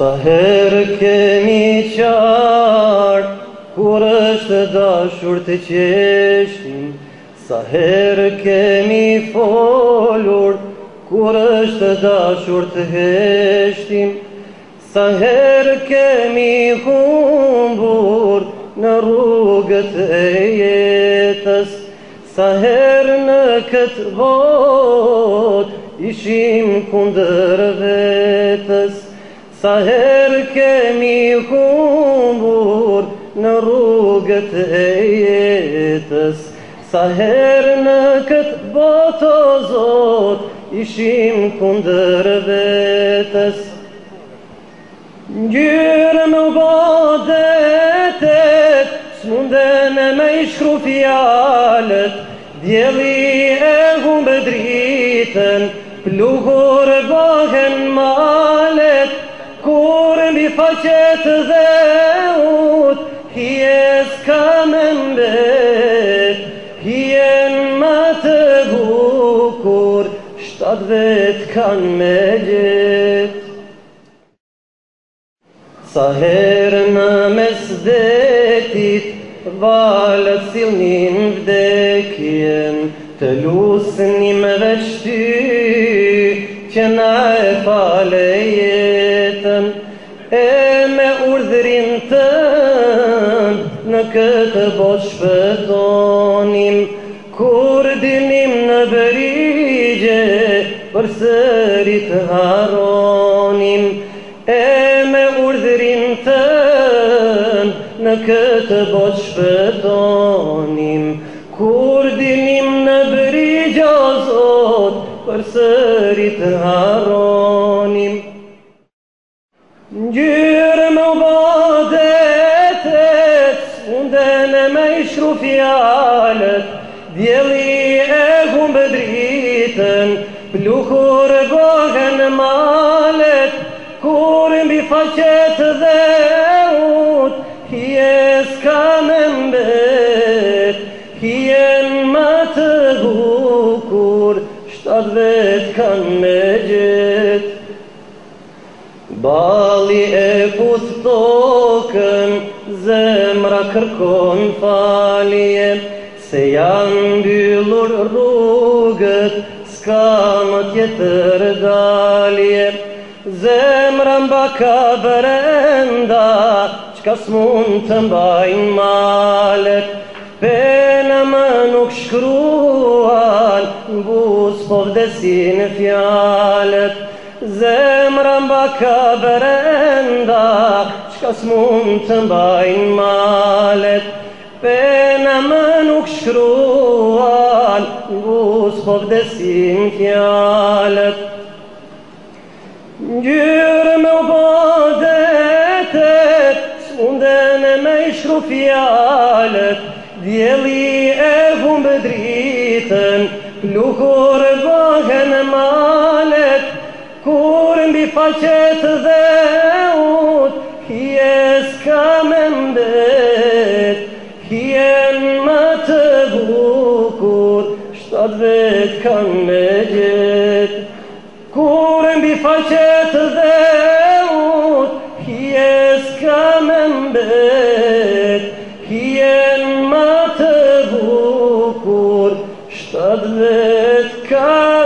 Sa herë kemi qartë, kur është dashur të qeshtim, Sa herë kemi folur, kur është dashur të heshtim, Sa herë kemi humbur në rrugët e jetës, Sa herë në këtë botë ishim kundër vetës, Sa her kemi humbur në rrugët e jetës Sa her në këtë botë o zot ishim kunder vetës Njërë më badetet, smunden me ishru fjalet Djeli e humbë dritën, pluhur bëhen malet faqet dhe ut Hies ka me mbet Hien ma të bukur Shtat vet kan me gjet Sa herë në mes detit Valët silnin vdekjen Të lusë një me veçty Që na e fale jet e me urdhrin të në këtë botë shpëtonim kur dinim në berigje për sëri të haronim e me urdhrin të në këtë botë shpëtonim kur dinim në berigje o për sëri të haronim Hyrë më badetet, unde në me ishru fjalët, djeli e gumbë dritën, pluhur e malet, kur mbi faqet dhe ut, kje s'ka me mbet, kje në më të bukur, shtatë futë tokën Zemra kërkon falje Se janë byllur rrugët Ska më tjetër dalje Zemra mba ka vërenda Qka s'mun të mbajnë malet Pena më nuk shkruan Në busë po vdesin fjalet Zemrën ba ka berenda Qka s'mun të mbajnë malet Pena më nuk shkruan Ngus po vdesin fjalet me u po detet S'munden e me i shkru fjalet Djeli e vumbë dritën Lukur vahen e ma mbi faqet dhe ut, kjes ka me mbet, kjen më të bukur, shtat vet ka me gjet. Kur mbi faqet dhe ut, kjes ka me mbet, kjen më të bukur, shtat vet ka me gjet.